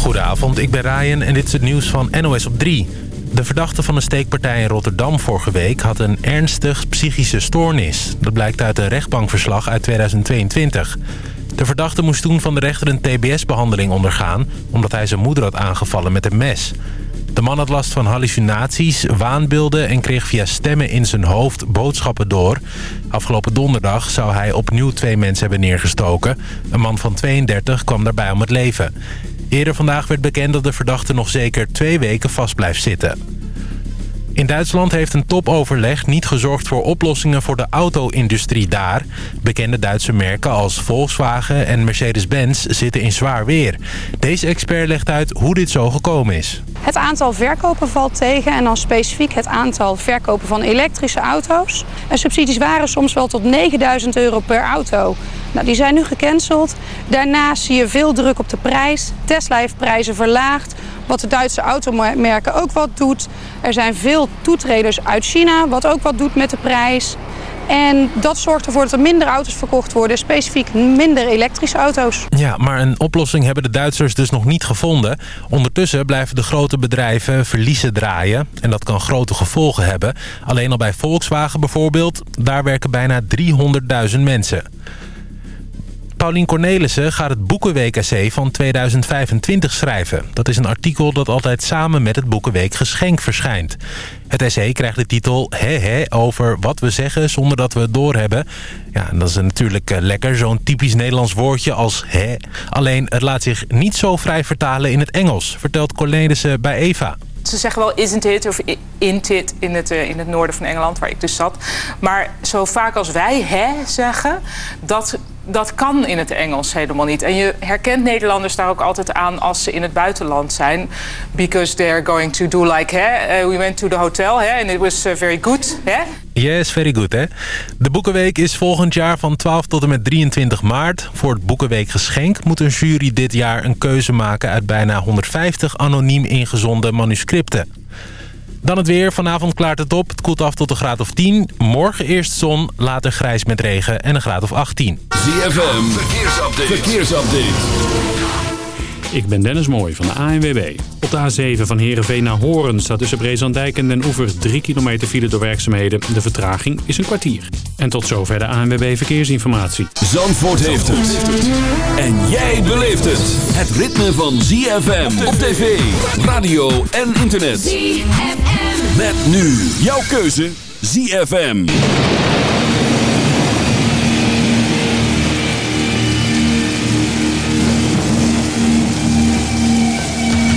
Goedenavond, ik ben Ryan en dit is het nieuws van NOS op 3. De verdachte van een steekpartij in Rotterdam vorige week had een ernstig psychische stoornis. Dat blijkt uit een rechtbankverslag uit 2022. De verdachte moest toen van de rechter een tbs-behandeling ondergaan... omdat hij zijn moeder had aangevallen met een mes. De man had last van hallucinaties, waanbeelden en kreeg via stemmen in zijn hoofd boodschappen door. Afgelopen donderdag zou hij opnieuw twee mensen hebben neergestoken. Een man van 32 kwam daarbij om het leven. Eerder vandaag werd bekend dat de verdachte nog zeker twee weken vast blijft zitten. In Duitsland heeft een topoverleg niet gezorgd voor oplossingen voor de auto-industrie daar. Bekende Duitse merken als Volkswagen en Mercedes-Benz zitten in zwaar weer. Deze expert legt uit hoe dit zo gekomen is. Het aantal verkopen valt tegen en dan specifiek het aantal verkopen van elektrische auto's. En subsidies waren soms wel tot 9000 euro per auto. Nou, die zijn nu gecanceld. Daarnaast zie je veel druk op de prijs. Tesla heeft prijzen verlaagd. Wat de Duitse automerken ook wat doet. Er zijn veel toetreders uit China, wat ook wat doet met de prijs. En dat zorgt ervoor dat er minder auto's verkocht worden. Specifiek minder elektrische auto's. Ja, maar een oplossing hebben de Duitsers dus nog niet gevonden. Ondertussen blijven de grote bedrijven verliezen draaien. En dat kan grote gevolgen hebben. Alleen al bij Volkswagen bijvoorbeeld. Daar werken bijna 300.000 mensen. Paulien Cornelissen gaat het Boekenweek-essay van 2025 schrijven. Dat is een artikel dat altijd samen met het Boekenweek Geschenk verschijnt. Het essay krijgt de titel He He over wat we zeggen zonder dat we het doorhebben. Ja, en dat is natuurlijk eh, lekker, zo'n typisch Nederlands woordje als he. Alleen het laat zich niet zo vrij vertalen in het Engels, vertelt Cornelissen bij Eva. Ze zeggen wel isn't it of int it in het, in het noorden van Engeland, waar ik dus zat. Maar zo vaak als wij hè zeggen, dat dat kan in het Engels helemaal niet. En je herkent Nederlanders daar ook altijd aan als ze in het buitenland zijn. Because they're going to do like, hè, uh, we went to the hotel, hè, and it was uh, very good, hè. Yes, very good, hè. De Boekenweek is volgend jaar van 12 tot en met 23 maart. Voor het Boekenweek Geschenk moet een jury dit jaar een keuze maken... uit bijna 150 anoniem ingezonden manuscripten. Dan het weer. Vanavond klaart het op. Het koelt af tot een graad of 10. Morgen eerst zon, later grijs met regen en een graad of 18. ZFM, verkeersupdate. verkeersupdate. Ik ben Dennis Mooij van de ANWB. Op de A7 van Heerenveen naar Horen staat tussen Brezandijk en Den Oever 3 kilometer file door werkzaamheden. De vertraging is een kwartier. En tot zover de ANWB Verkeersinformatie. Zandvoort heeft het. En jij beleeft het. Het ritme van ZFM op tv, radio en internet. ZFM. Met nu jouw keuze ZFM.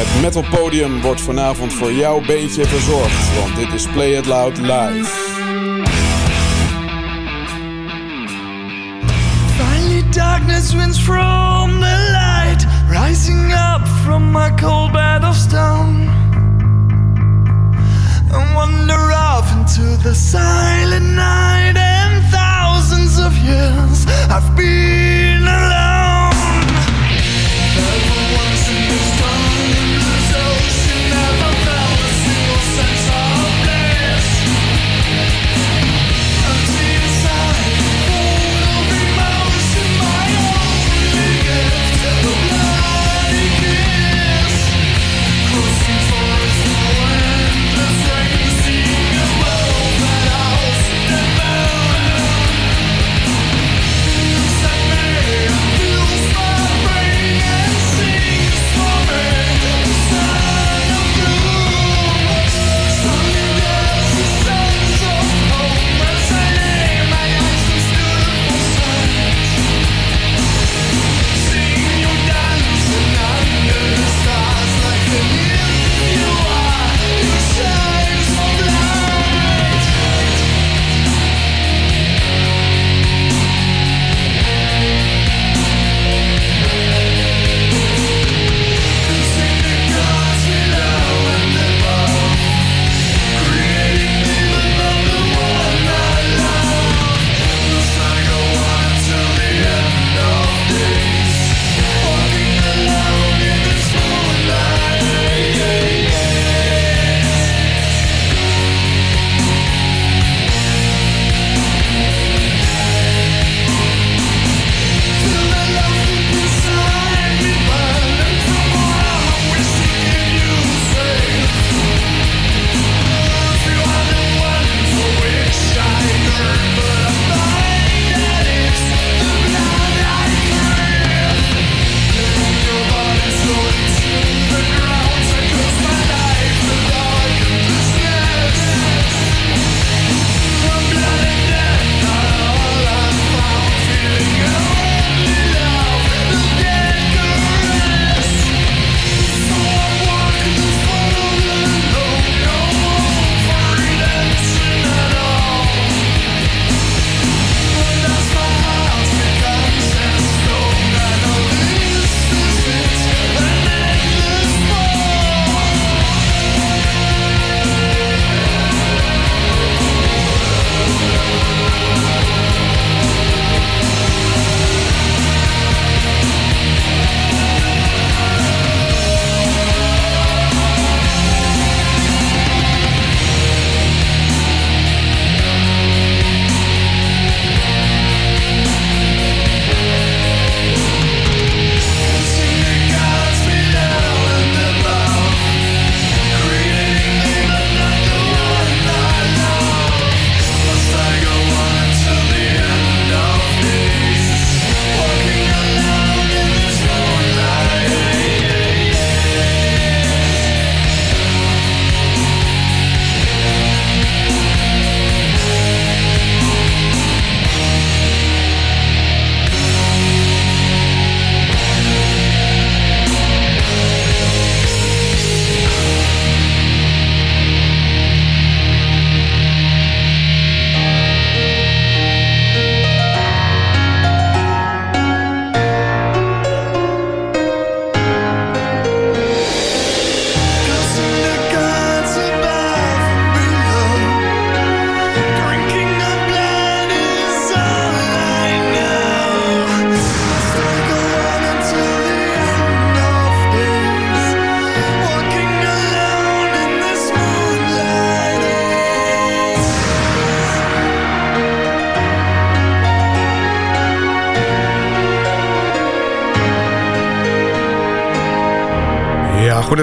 Het Metal Podium wordt vanavond voor jouw beentje verzorgd, want dit is Play It Loud live. Finally darkness wins from the light, rising up from my cold bed of stone. And wander off into the silent night and thousands of years I've been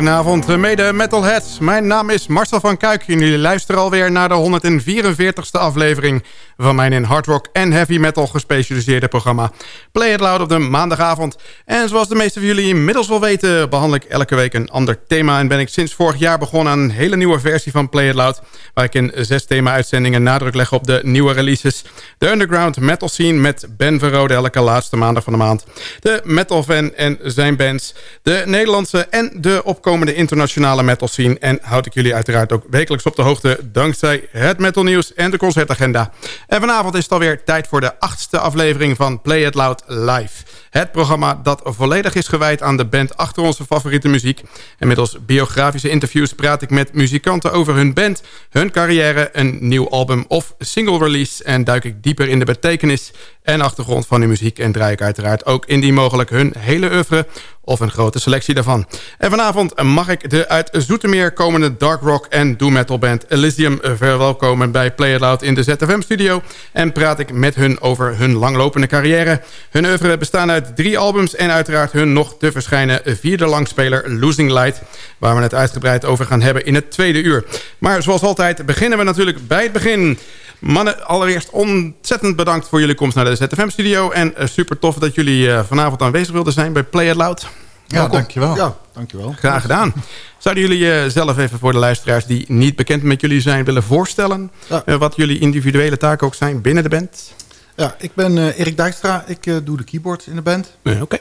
Goedenavond, mede metalheads. Mijn naam is Marcel van Kuik en jullie luisteren alweer naar de 144ste aflevering van mijn in hard rock en heavy metal gespecialiseerde programma Play It Loud op de maandagavond. En zoals de meeste van jullie inmiddels wel weten, behandel ik elke week een ander thema en ben ik sinds vorig jaar begonnen aan een hele nieuwe versie van Play It Loud, waar ik in zes thema-uitzendingen nadruk leg op de nieuwe releases. De underground metal scene met Ben Verrode elke laatste maandag van de maand. De metal fan en zijn bands. De Nederlandse en de opkomende internationale metal scene. En houd ik jullie uiteraard ook wekelijks op de hoogte... dankzij het metal nieuws en de concertagenda. En vanavond is het alweer tijd voor de achtste aflevering van Play It Loud Live. Het programma dat volledig is gewijd aan de band achter onze favoriete muziek. En middels biografische interviews praat ik met muzikanten over hun band... hun carrière, een nieuw album of single release... en duik ik dieper in de betekenis en achtergrond van hun muziek... en draai ik uiteraard ook indien mogelijk hun hele oeuvre of een grote selectie daarvan. En vanavond mag ik de uit Zoetermeer komende dark rock en doom metal band Elysium verwelkomen bij Play It Loud in de ZFM studio. En praat ik met hun over hun langlopende carrière. Hun oeuvre bestaan uit drie albums en uiteraard hun nog te verschijnen vierde langspeler Losing Light. Waar we het uitgebreid over gaan hebben in het tweede uur. Maar zoals altijd beginnen we natuurlijk bij het begin. Mannen, allereerst ontzettend bedankt voor jullie komst naar de ZFM-studio. En uh, super tof dat jullie uh, vanavond aanwezig wilden zijn bij Play It Loud. Ja, Welkom. dankjewel. Ja, dankjewel. Graag gedaan. Zouden jullie jezelf even voor de luisteraars die niet bekend met jullie zijn willen voorstellen? Ja. Wat jullie individuele taken ook zijn binnen de band? Ja, ik ben Erik Dijkstra. Ik doe de keyboard in de band. Oké.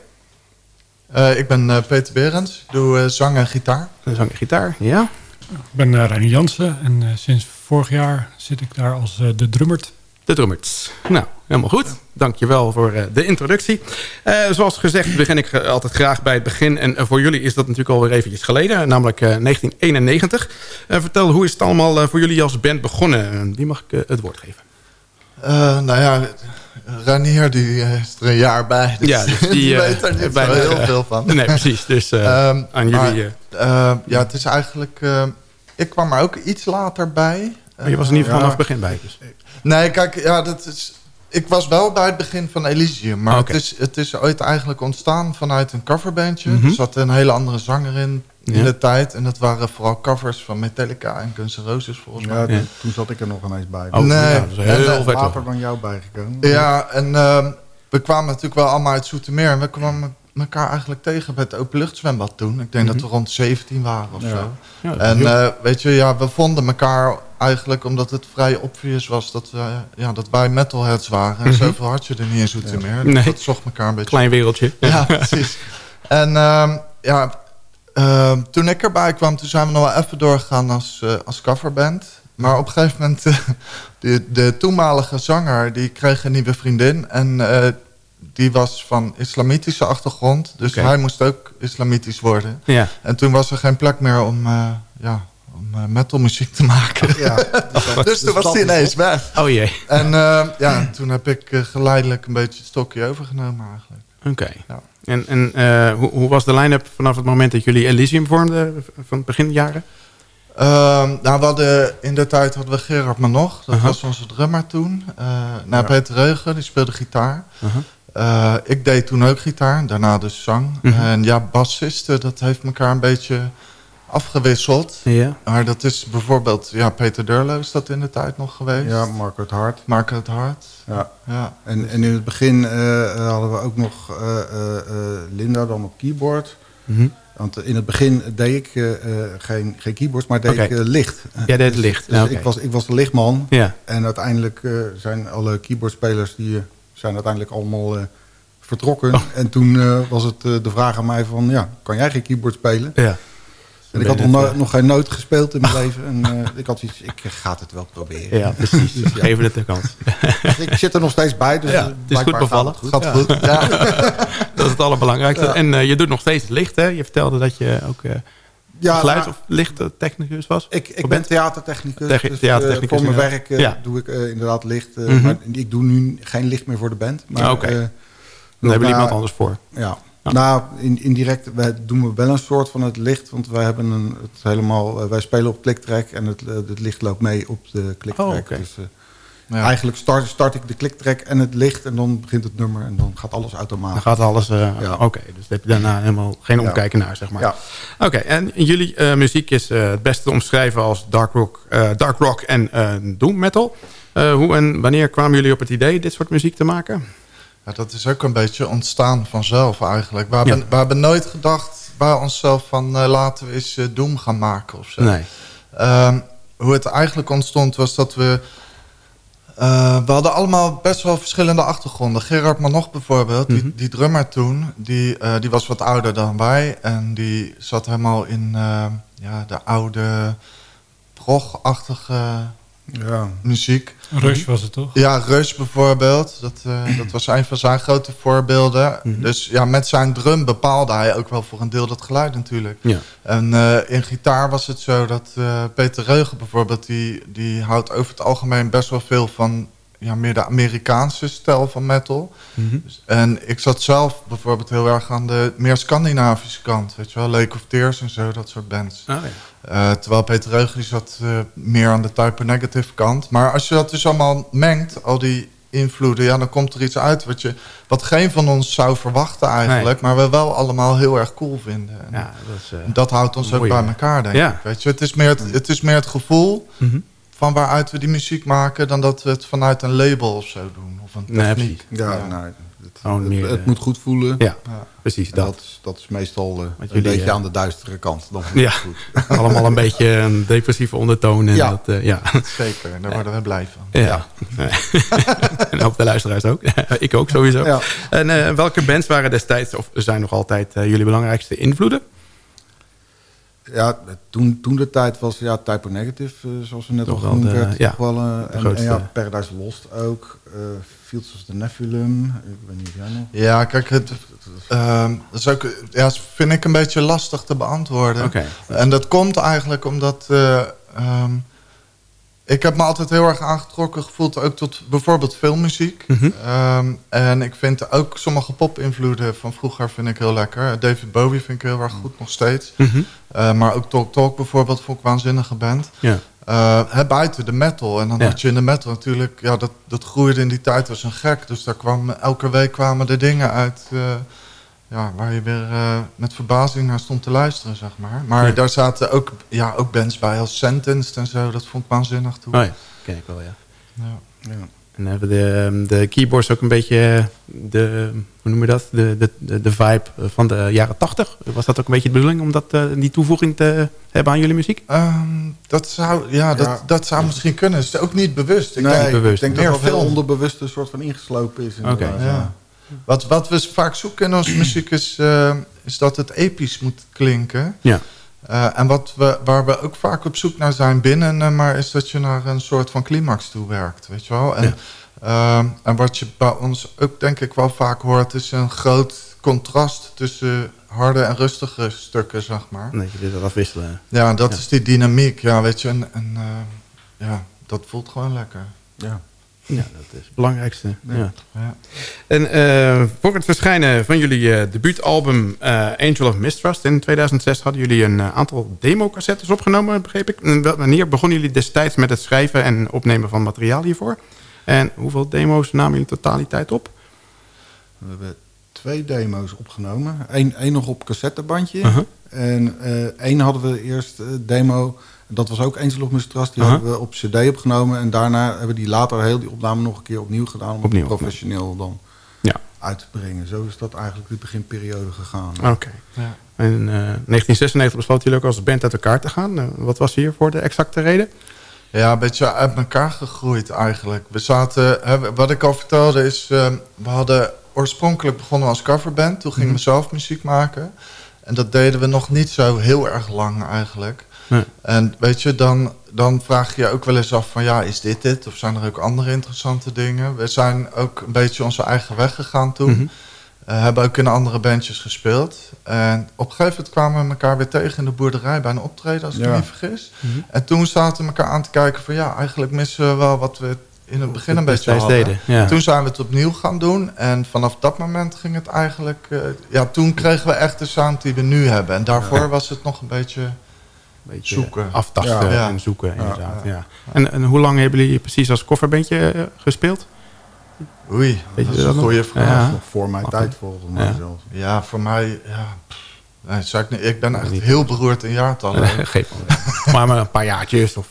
Okay. ik ben Peter Berends. Ik doe zang en gitaar. Zang en gitaar, ja. Ik ben uh, Reinier Jansen en uh, sinds vorig jaar zit ik daar als uh, de drummert. De drummert. Nou, helemaal goed. Dankjewel voor de introductie. zoals gezegd begin ik altijd graag bij het begin. En voor jullie is dat natuurlijk alweer eventjes geleden. Namelijk 1991. vertel, hoe is het allemaal voor jullie als band begonnen? Wie mag ik het woord geven? Nou ja, Ranier die is er een jaar bij. Dus ja, dus die, die weet er niet bijna, heel veel van. Nee, precies. Dus um, aan jullie... Maar, ja, het is eigenlijk... Ik kwam er ook iets later bij. Maar je was er niet vanaf het begin bij? Dus. Nee, kijk, ja, dat is... Ik was wel bij het begin van Elysium. Maar okay. het, is, het is ooit eigenlijk ontstaan vanuit een coverbandje. Mm -hmm. Er zat een hele andere zanger in in ja. de tijd. En dat waren vooral covers van Metallica en Guns N' Roses volgens mij. Ja, ja. toen zat ik er nog ineens bij. Oh, nee. Ja, dus heel en, later dan jou bijgekomen. Ja, en uh, we kwamen natuurlijk wel allemaal uit Zoetermeer. En we kwamen elkaar eigenlijk tegen bij het openluchtzwembad toen. Ik denk mm -hmm. dat we rond 17 waren of zo. en uh, weet je, ja, we vonden elkaar eigenlijk omdat het vrij obvious was dat, we, ja, dat wij metalheads waren. En mm -hmm. zoveel had je er niet in Zoetermeer. Dus nee. dat zocht elkaar een beetje. Klein wereldje. Ja, precies. En uh, ja, uh, toen ik erbij kwam, toen zijn we nog wel even doorgegaan als, uh, als coverband. Maar op een gegeven moment, uh, de, de toenmalige zanger, die kreeg een nieuwe vriendin. En die was van islamitische achtergrond. Dus okay. hij moest ook islamitisch worden. Ja. En toen was er geen plek meer om, ja, om metalmuziek te maken. Ja, dus toen was hij ineens weg. Oh jee. En ja, toen heb ik geleidelijk een beetje het stokje overgenomen eigenlijk. Oké. Okay. Ja. En, en uh, hoe, hoe, was de line-up vanaf het moment dat jullie Elysium vormden, van het beginjaren? Uh, nou, we hadden, in de tijd hadden we Gerard Manoch, dat -huh. was onze drummer toen. Uh, nou, ja. Peter Reugen, die speelde gitaar. -huh. ik deed toen ook gitaar, daarna dus zang. -huh. En ja, bassisten, dat heeft elkaar een beetje afgewisseld. Ja. Maar dat is bijvoorbeeld, ja, Peter Durlo is dat in de tijd nog geweest. Ja, Marco het Hart. Marco het Hart. Ja. ja. En, en in het begin uh, hadden we ook nog uh, uh, Linda dan op keyboard. Mm -hmm. Want in het begin deed ik geen, geen keyboards, maar deed okay. ik licht. Jij deed licht. Dus, ja, dus okay. ik, was, ik was de lichtman. Ja. En uiteindelijk zijn alle keyboardspelers die zijn uiteindelijk allemaal vertrokken. Oh. En toen was het de vraag aan mij van, ja, kan jij geen keyboard spelen? Ja. En ik had nog, no nog, geen noot gespeeld in mijn leven. En uh, ik had iets, ik ga het wel proberen. Ja, precies. Dus, ja. Geef het de kans. ik zit er nog steeds bij. Dus ja, het is goed bevallen. Gaat het goed. Gaat goed. Ja. dat is het allerbelangrijkste. En uh, je doet nog steeds licht, hè? Je vertelde dat je ook uh, ja, geluid- nou, of lichttechnicus was? Ik, ik ben theatertechnicus. Te dus, theatertechnicus voor mijn werk doe ik inderdaad licht. Mm -hmm. Maar ik doe nu geen licht meer voor de band. Maar, Oké. Okay. Dan hebben we iemand anders voor. Ja. Ja. Nou, in, indirect wij doen we wel een soort van het licht. Want wij hebben een, het helemaal, wij spelen op kliktrack en het, het licht loopt mee op de kliktrack. Oh, okay. Dus uh, Ja. Eigenlijk start, start ik de kliktrack en het licht en dan begint het nummer en dan gaat alles automatisch. Dan gaat alles... eh, Ja. Oké, dus daar heb je daarna helemaal geen omkijken naar, zeg maar. Ja. Oké, en jullie eh, muziek is eh, het beste te omschrijven als dark rock, eh, dark rock en eh, doom metal. Eh, hoe en wanneer kwamen jullie op het idee dit soort muziek te maken? Ja, dat is ook een beetje ontstaan vanzelf eigenlijk. We hebben, we hebben nooit gedacht bij onszelf van eh, laten we eens eh, Doom gaan maken of zo. Nee. Ehm, hoe het eigenlijk ontstond was dat we... eh, we hadden allemaal best wel verschillende achtergronden. Gerard Manoch bijvoorbeeld, die, die drummer toen... Die, die was wat ouder dan wij. En die zat helemaal in ja, de oude prog-achtige Ja. muziek. Rush was het toch? Ja, Rush bijvoorbeeld. Dat, eh, dat was een van zijn grote voorbeelden. Dus ja, met zijn drum bepaalde hij ook wel voor een deel dat geluid natuurlijk. Ja. En eh, in gitaar was het zo dat eh, Peter Reugen bijvoorbeeld... Die, die houdt over het algemeen best wel veel van ja, meer de Amerikaanse stijl van metal. Dus- en ik zat zelf bijvoorbeeld heel erg aan de meer Scandinavische kant. Weet je wel, Lake of Tears en zo, dat soort bands. Oh, ja. Eh, terwijl Peter Reugen zat eh, meer aan de type negative kant. Maar als je dat dus allemaal mengt, al die invloeden... Ja, dan komt er iets uit wat, je, wat geen van ons zou verwachten eigenlijk... maar we wel allemaal heel erg cool vinden. En Ja, dat is... eh, dat houdt ons ook bij elkaar, denk Ja. ik. Weet je? Het, is meer het, het is meer het gevoel Mhm. Van waaruit we die muziek maken... dan dat we het vanuit een label of zo doen. Of een Nee, techniek. Ja, Ja. nou, het, Gewoon het, meer, het eh, moet goed voelen. Ja, Ja. precies dat. dat, is, dat is meestal eh, een jullie, beetje eh, aan de duistere kant. Dan Ja, goed. allemaal een beetje een depressieve ondertoon. En Ja. Dat, eh, ja. Zeker, daar worden we blij van. Ja. en ook de luisteraars ook. ik ook sowieso. Ja. En eh, welke bands waren destijds, of zijn nog altijd, jullie belangrijkste invloeden? Ja, toen, toen de tijd was ja, Typo Negative, eh, zoals we net Toch al genoemd werd. ja, toch wel, eh, en, ja, Paradise Lost ook. eh Fields of the Nephilim. Ik weet niet of jij nog... Ja, kijk, het, ehm, dat is ook, ja, vind ik een beetje lastig te beantwoorden. En dat komt eigenlijk omdat... eh, ehm, ik heb me altijd heel erg aangetrokken gevoeld, ook tot bijvoorbeeld filmmuziek. Mhm. Ehm, en ik vind ook sommige pop-invloeden van vroeger vind ik heel lekker. David Bowie vind ik heel erg goed nog steeds. Mhm. Eh, maar ook Talk Talk bijvoorbeeld vond ik waanzinnige band. Ja. Hè, buiten de metal. En dan Ja. had je in de metal natuurlijk... Ja, dat, dat groeide in die tijd als een gek. Dus daar kwam, elke week kwamen er dingen uit... eh, ja, waar je weer eh, met verbazing naar stond te luisteren, zeg maar. Maar Ja. daar zaten ook, ja, ook bands bij als Sentenced en zo. Dat vond ik waanzinnig toen. Oh ja, ken ik wel, ja. Ja. Ja. En hebben de, de keyboards ook een beetje de, hoe noem je dat? De, de, de, vibe van de jaren tachtig. Was dat ook een beetje de bedoeling om dat, eh, die toevoeging te hebben aan jullie muziek? Ehm, dat zou, ja, Dat, Ja. dat zou misschien kunnen. Het is ook niet bewust. Ik Nee, denk- niet bewust. ik denk Meer dat dat heel film. onderbewust een soort van ingeslopen is. Oké. Ja. Wat, wat we vaak zoeken in onze muziek is, eh, is dat het episch moet klinken. Ja. Eh, en wat we, waar we ook vaak op zoek naar zijn binnen, eh, maar is dat je naar een soort van climax toe werkt, weet je wel. En, Ja. ehm, en wat je bij ons ook denk ik wel vaak hoort, is een groot contrast tussen harde en rustige stukken, zeg maar. Nee, je dit dat afwisselen. Ja, dat Ja. is die dynamiek, ja, weet je. En, en ja, dat voelt gewoon lekker. Ja. Ja, dat is het belangrijkste. Ja. Ja. En eh, voor het verschijnen van jullie eh, debuutalbum eh, Angel of Mistrust in 2006 hadden jullie een aantal democassettes opgenomen, begreep ik. En wanneer begonnen jullie destijds met het schrijven en opnemen van materiaal hiervoor? En hoeveel demo's namen jullie in totaliteit op? We hebben twee demo's opgenomen. Eén één nog op cassettebandje. Uh-huh. En één hadden we eerst demo. Dat was ook Angel of Mistrust. Die hadden we op cd opgenomen. En daarna hebben we die later heel die opname nog een keer opnieuw gedaan. Om Opnieuw, het professioneel dan Ja. uit te brengen. Zo is dat eigenlijk de beginperiode gegaan. Oké. Ja. En in eh, 1996 besloten jullie ook als band uit elkaar te gaan. Eh, wat was hiervoor de exacte reden? Ja, een beetje uit elkaar gegroeid eigenlijk. We zaten, hè, wat ik al vertelde is, eh, we hadden oorspronkelijk begonnen als coverband. Toen gingen we zelf muziek maken. En dat deden we nog niet zo heel erg lang eigenlijk. Nee. En weet je, dan, dan vraag je je ook wel eens af van ja, is dit het? Of zijn er ook andere interessante dingen? We zijn ook een beetje onze eigen weg gegaan toen. Eh, hebben ook in andere bandjes gespeeld. En op een gegeven moment kwamen we elkaar weer tegen in de boerderij bij een optreden, als ik me niet vergis. Mhm. En toen zaten we elkaar aan te kijken van ja, eigenlijk missen we wel wat we in het begin een beetje hadden. deden, ja. Toen zijn we het opnieuw gaan doen. En vanaf dat moment ging het eigenlijk... eh, ja, toen kregen we echt de sound die we nu hebben. En daarvoor was het nog een beetje beetje Zoeken. aftasten Ja. en zoeken. Inderdaad, ja. En, en hoe lang hebben jullie precies als kofferbandje eh, gespeeld? Oei, Weet dat is een goede vraag. Voor mijn tijd volgens mij Ja. zelfs. Ja, voor mij... Nee, zou ik, niet, ik ben echt heel beroerd in jaartallen. Geef maar, maar een paar jaartjes of...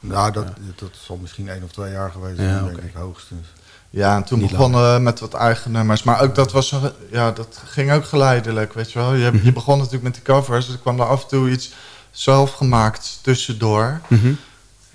Nou, dat, dat zal misschien één of twee jaar geweest zijn, Ja, denk ik, hoogstens. Ja, en toen begonnen we met wat eigen nummers. Maar ook dat, was, ja, dat ging ook geleidelijk, weet je wel. Je, Mhm. je begon natuurlijk met die covers. Dus er kwam er af en toe iets zelf gemaakt tussendoor. mhm.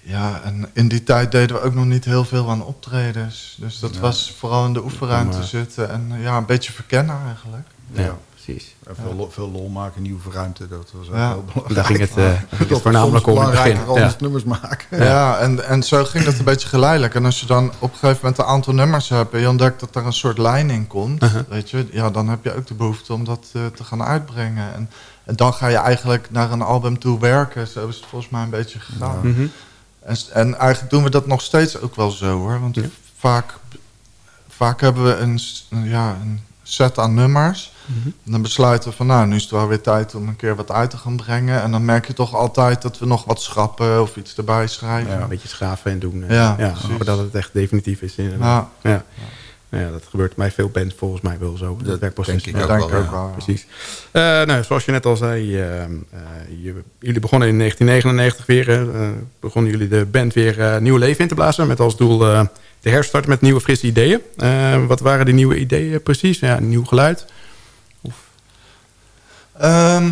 Ja, en in die tijd deden we ook nog niet heel veel aan optredens. Dus dat Ja. was vooral in de oefenruimte zitten. En ja, een beetje verkennen eigenlijk. Ja, precies. En veel, veel lol maken, nieuwe ruimte, dat was ook heel belangrijk. Daar ging het, eh, Maar ging het dat voornamelijk om in het begin. nummers maken. Ja, en, en zo ging dat een beetje geleidelijk. En als je dan op een gegeven moment een aantal nummers hebt... en je ontdekt dat er een soort lijn in komt... Uh-huh. weet je, ja, dan heb je ook de behoefte om dat eh, te gaan uitbrengen. En, en dan ga je eigenlijk naar een album toe werken. Zo is het volgens mij een beetje gegaan. Mhm. En, en eigenlijk doen we dat nog steeds ook wel zo, hoor. Want Ja. vaak, vaak hebben we een, ja, een set aan nummers... Mhm. En dan besluiten we van, nou, nu is het wel weer tijd om een keer wat uit te gaan brengen. En dan merk je toch altijd dat we nog wat schrappen of iets erbij schrijven. Ja, een beetje schaven en doen. Ja, ja voordat het echt definitief is. Inderdaad. Ja. Ja. Ja. dat gebeurt bij veel bands volgens mij wel zo. Dat, werkproces. denk ik ook wel, ja. Precies. Eh, nou, zoals je net al zei, eh, eh, je- jullie begonnen in 1999 weer. eh, begonnen jullie de band weer nieuw leven in te blazen. Met als doel eh, de herstart met nieuwe frisse ideeën. Wat waren die nieuwe ideeën precies? Ja, nieuw geluid. Ehm,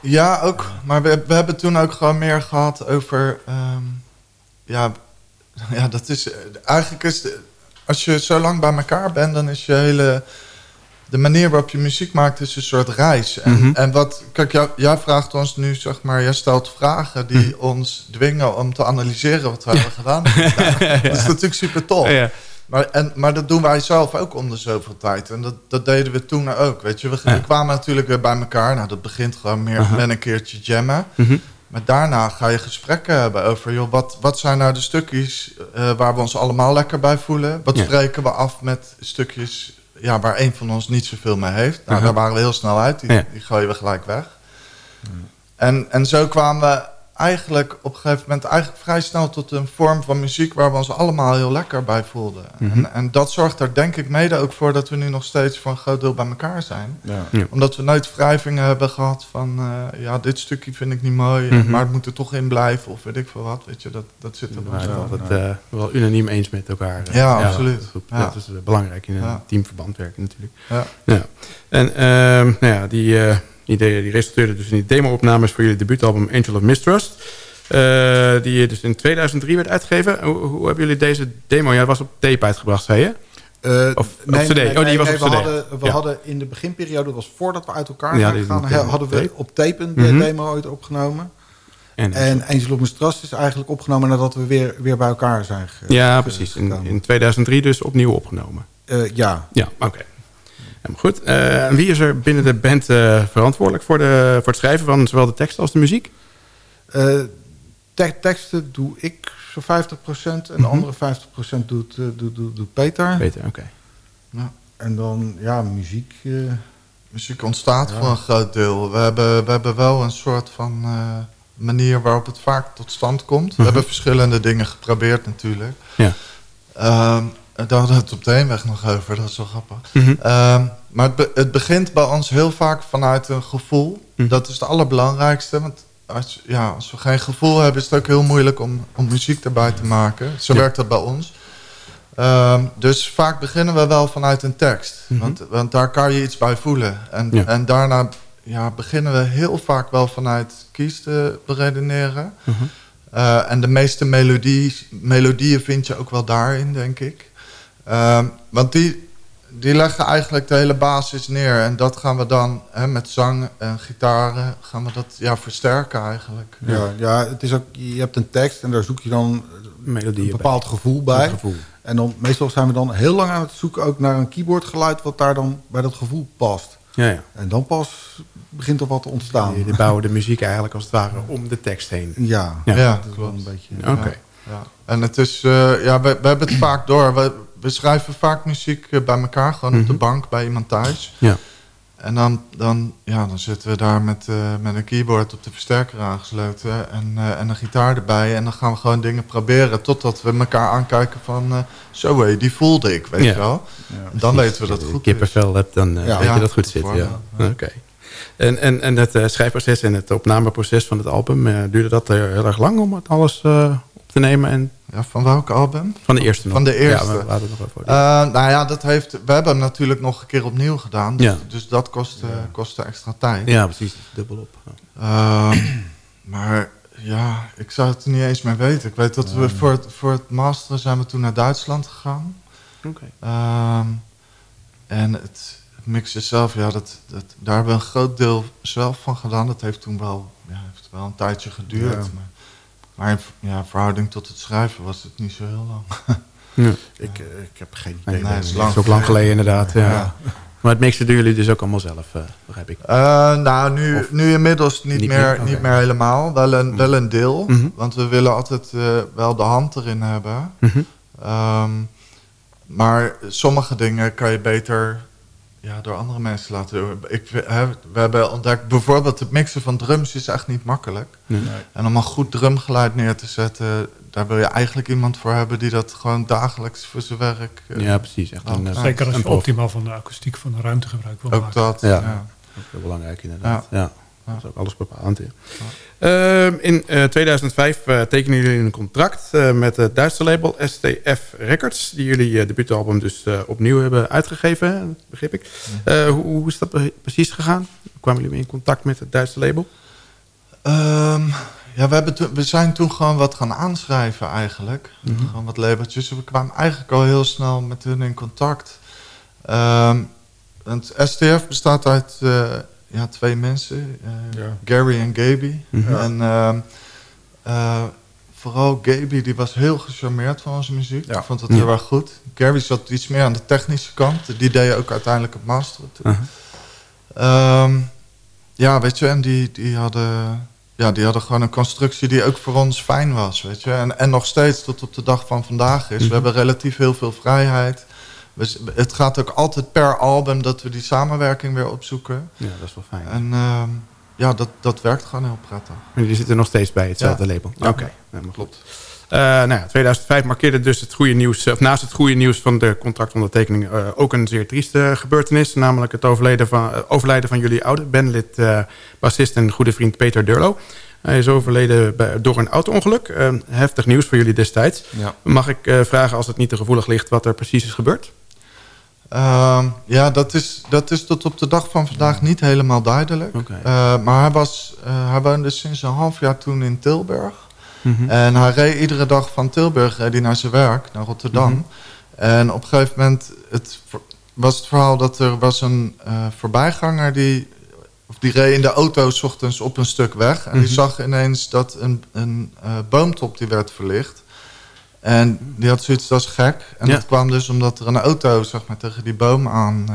ja, ook. Maar we, we hebben toen ook gewoon meer gehad over... ehm, ja, ja, dat is... Eigenlijk is... de- als je zo lang bij elkaar bent, dan is je hele... De manier waarop je muziek maakt is een soort reis. En, Mhm. en wat... Kijk, jij, jij vraagt ons nu, zeg maar... Jij stelt vragen die ons dwingen om te analyseren wat we hebben gedaan. Dat is natuurlijk super tof. Ja. Maar, en, maar dat doen wij zelf ook om de zoveel tijd. En dat, dat deden we toen ook, weet je. We, kwamen natuurlijk weer bij elkaar. Nou, dat begint gewoon meer met een keertje jammen. Mhm. Maar daarna ga je gesprekken hebben over... joh, wat, wat zijn nou de stukjes eh, waar we ons allemaal lekker bij voelen? Wat Ja. spreken we af met stukjes ja, waar een van ons niet zoveel mee heeft? Nou, Aha. daar waren we heel snel uit. Die, Ja. die gooien we gelijk weg. En, en zo kwamen we eigenlijk op een gegeven moment eigenlijk vrij snel tot een vorm van muziek waar we ons allemaal heel lekker bij voelden. Mhm. en, en dat zorgt er denk ik mede ook voor dat we nu nog steeds voor een groot deel bij elkaar zijn. Ja. Ja. Omdat we nooit wrijvingen hebben gehad van eh, ja, dit stukje vind ik niet mooi, Mhm. maar het moet er toch in blijven of weet ik veel wat. Weet je, dat, dat zit er We wel altijd eh, wel unaniem eens met elkaar. eh. Ja, absoluut. Dat. Dat is belangrijk in een Ja. teamverband werken natuurlijk. Ja. Ja. En ehm, nou ja, die ideeën die resulteerden dus in die demo-opnames voor jullie debuutalbum Angel of Mistrust. Eh, die dus in 2003 werd uitgegeven. Hoe, hoe hebben jullie deze demo? Ja, dat was op tape uitgebracht, zei je? Eh, Of op CD? Oh, die was op we CD. Hadden, we Ja. hadden in de beginperiode, dat was voordat we uit elkaar Ja, die gegaan, hadden we tape. op tape een Mhm. demo ooit opgenomen. En, En Angel of Mistrust is eigenlijk opgenomen nadat we weer, weer bij elkaar zijn ge- ja, precies. In, in 2003 dus opnieuw opgenomen. Eh, ja, Ja, oké. Helemaal goed. Eh, en wie is er binnen de band eh, verantwoordelijk voor, de, voor het schrijven van zowel de tekst als de muziek? Eh, te- teksten doe ik zo'n 50% en de Mhm. andere 50% doet, doet, doet, doet Peter. Peter, oké. En dan, ja, muziek. eh, Muziek ontstaat Ja. voor een groot deel. We hebben, we hebben wel een soort van eh, manier waarop het vaak tot stand komt. We Mhm. hebben verschillende dingen geprobeerd natuurlijk. Ja. Ehm, daar hadden we het op de heenweg nog over, dat is wel grappig. Mhm. Ehm, maar het, be- het begint bij ons heel vaak vanuit een gevoel. Mhm. Dat is het allerbelangrijkste. Want als, ja, als we geen gevoel hebben, is het ook heel moeilijk om, om muziek erbij te maken. Zo Ja. werkt dat bij ons. Ehm, dus vaak beginnen we wel vanuit een tekst. Mhm. want, want daar kan je iets bij voelen. En, Ja. en daarna ja, beginnen we heel vaak wel vanuit kies te beredeneren. Eh, en de meeste melodie, melodieën vind je ook wel daarin, denk ik. Ehm, want die, die leggen eigenlijk de hele basis neer. En dat gaan we dan hè, met zang en gitaren gaan we dat ja, versterken eigenlijk. ja. Ja, het is ook, je hebt een tekst en daar zoek je dan Melodie een bepaald gevoel bij. Gevoel. En dan meestal zijn we dan heel lang aan het zoeken ook naar een keyboardgeluid wat daar dan bij dat gevoel past. Ja, ja. En dan pas begint er wat te ontstaan. Die, die bouwen de muziek eigenlijk als het ware om de tekst heen. Ja, Ja. Ja, dat is wel een beetje. Oké. Ja. En het is, eh, ja, we, we hebben het vaak door. We, we schrijven vaak muziek eh, bij elkaar, gewoon op de Mhm. bank bij iemand thuis. Ja. en dan, dan, ja, dan zitten we daar met, eh, met een keyboard op de versterker aangesloten en, eh, en een gitaar erbij. En dan gaan we gewoon dingen proberen totdat we elkaar aankijken van... eh, zo hé, die voelde ik, weet Ja. je wel. Ja, dan precies. weten we dat Als het je goed kippenvel hebt, dan eh, Ja. weet je dat goed zit. Ja. Oké. En, en, en het eh, schrijfproces en het opnameproces van het album... eh, duurde dat heel erg lang om het alles eh, te nemen? En... Ja, van welk album? Van de eerste nog. Van de eerste. Ja, we laten nog even Eh, nou ja, dat heeft, we hebben hem natuurlijk nog een keer opnieuw gedaan. Dus, Ja. dus dat kostte, kostte extra tijd. Ja, precies. Dubbel op. Ehm, maar ja, ik zou het niet eens meer weten. Ik weet dat we voor het, voor het masteren zijn we toen naar Duitsland gegaan. Oké. Ehm, en het, het mixen zelf, ja, dat, dat, daar hebben we een groot deel zelf van gedaan. Dat heeft toen wel, ja, heeft wel een tijdje geduurd. Ja. Maar, maar in ja, verhouding tot het schrijven was het niet zo heel lang. Ja. Ik, eh, ik heb geen Nee, idee. nee, meer. is Dat is ook lang geleden inderdaad. Ja. Ja. Maar het mixen doen jullie dus ook allemaal zelf, eh, begrijp ik. Eh, nou, nu, Of- nu inmiddels niet, Niet meer, niet meer helemaal. Wel een, wel een deel. Mhm. Want we willen altijd eh, wel de hand erin hebben. Mhm. Ehm, maar sommige dingen kan je beter ja, door andere mensen laten doen. Ik, hè, we hebben ontdekt, bijvoorbeeld het mixen van drums is echt niet makkelijk. Nee. En om een goed drumgeluid neer te zetten, daar wil je eigenlijk iemand voor hebben die dat gewoon dagelijks voor zijn werk... eh, Ja, precies. Echt een, Zeker als een je optimaal van de akoestiek van de ruimte gebruik wil Ook maken. dat, Ja. ja. Ook heel belangrijk inderdaad. Ja. Ja. Dat is ook alles bepalend. Ja. Ehm, in eh, 2005 eh, tekenen jullie een contract eh, met het Duitse label STF Records. Die jullie eh, debuutalbum dus eh, opnieuw hebben uitgegeven, begreep ik. Eh, hoe, hoe is dat pre- precies gegaan? Kwamen jullie in contact met het Duitse label? Ehm, ja, we, hebben we zijn toen gewoon wat gaan aanschrijven eigenlijk. Gewoon wat labeltjes. We kwamen eigenlijk al heel snel met hun in contact. Ehm, want STF bestaat uit eh, ja, twee mensen. eh, Ja. Gary en Gaby. Mhm. En ehm, eh, vooral Gaby die was heel gecharmeerd van onze muziek. Ja. Ik vond het Ja. heel erg goed. Gary zat iets meer aan de technische kant. Die deed ook uiteindelijk het masteren. toen. Ehm, ja, weet je, en die, die, hadden, ja, die hadden gewoon een constructie die ook voor ons fijn was, weet je. En, en nog steeds tot op de dag van vandaag is. Mhm. We hebben relatief heel veel vrijheid. We, het gaat ook altijd per album dat we die samenwerking weer opzoeken. Ja, dat is wel fijn. En ehm, ja, dat, dat werkt gewoon heel prettig. Maar jullie zitten nog steeds bij hetzelfde Ja. label? Ja. Oké, helemaal klopt. Eh, nou ja, 2005 markeerde dus het goede nieuws, of naast het goede nieuws van de contractondertekening, eh, ook een zeer trieste gebeurtenis. Namelijk het overlijden van, eh, overlijden van jullie oude bandlid, eh, bassist en goede vriend Peter Durlo. Hij is overleden bij, door een auto-ongeluk. Eh, heftig nieuws voor jullie destijds. Ja. Mag ik eh, vragen, als het niet te gevoelig ligt, wat er precies is gebeurd? Ehm, ja, dat is, dat is tot op de dag van vandaag niet helemaal duidelijk. Eh, maar hij, was, eh, hij woonde sinds een half jaar toen in Tilburg. Mhm. En hij reed iedere dag van Tilburg reed hij naar zijn werk, naar Rotterdam. Mhm. En op een gegeven moment het, was het verhaal dat er was een eh, voorbijganger die, of die reed in de auto 's ochtends op een stuk weg. En die Mhm. zag ineens dat een, een boomtop die werd verlicht. En die had zoiets, dat is gek. En Ja. dat kwam dus omdat er een auto zeg maar, tegen die boom aan eh,